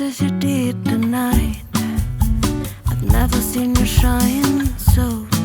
as you did tonight. I've never seen you shine so.